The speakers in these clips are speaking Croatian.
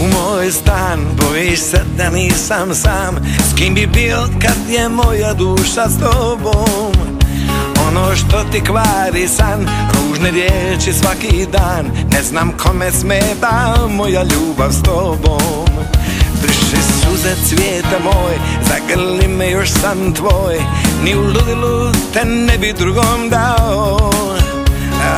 moj stan. Bojiš se da nisam sam. S kim bi bil kad je moja duša s tobom? Ono što ti kvari san Ružne riječi svaki dan. Ne znam kome smeta moja ljubav s tobom. Briši suze cvijeta moj Zagrli me još sam tvoj. Ni u ludilu te ne bi drugom dao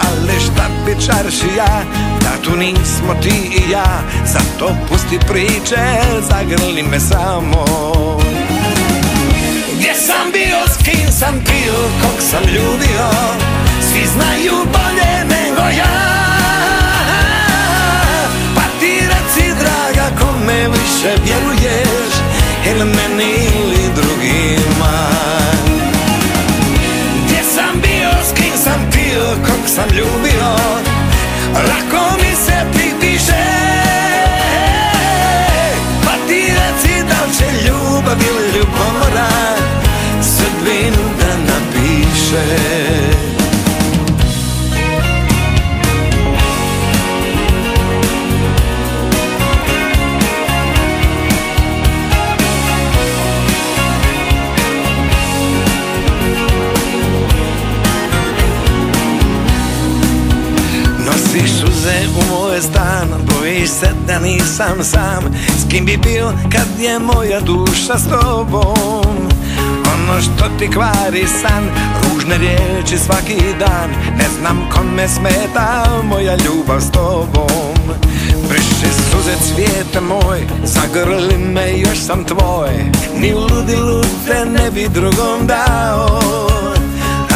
ali šta bi čaršija Da tu nismo ti i ja. Zato pusti priče Zagrli me samo. Gdje sam bio, s kim sam pio Kog sam ljubio Svi znaju bolje nego ja. Pa ti reci draga Kome više vjeruješ napiše Nosiš suze u moj stan Bojiš se da nisam sam. S kim bi bio kad je moja duša s tobom Ono što ti kvari san. Ružne riječi svaki dan Ne znam kome smeta moja ljubav s tobom. Briši suze cvijete moj Zagrli me još sam tvoj. Ni u ludilu te ne bi drugom dao.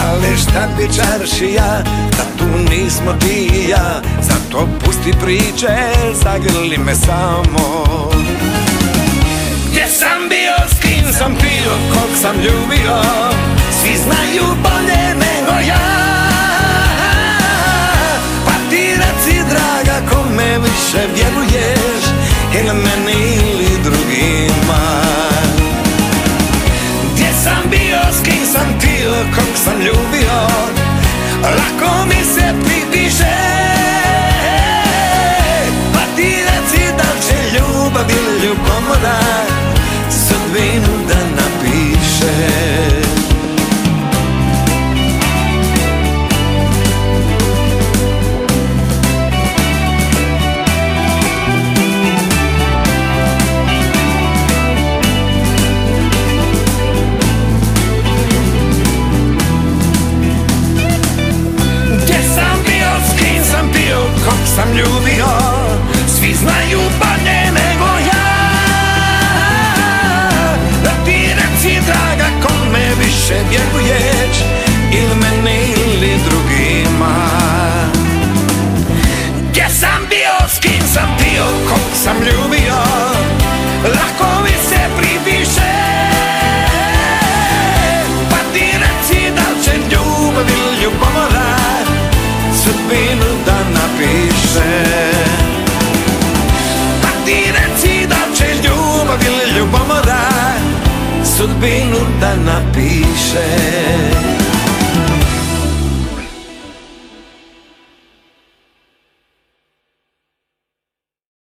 Ali šta bi čaršija Da tu nismo ti i ja? Zato pusti priče Zagrli me samo. Gdje sam bio, s kim sam pio Kog sam ljubio Svi znaju bolje nego ja. Pa ti reci draga Kome više vjeruješ Ili meni ili drugima? Gdje sam bio, s kim sam pio, kog sam ljubio Lako mi se pripiše. Pa ti reci da će ljubav ili ljubomora Sudbinu da s kim sam pio, kog sam ljubio Lako mi se pripiše. Pa ti reci da će ljubav ili ljubomora Sudbinu da napiše. Pa ti reci da će ljubav ili ljubomora Sudbinu da napiše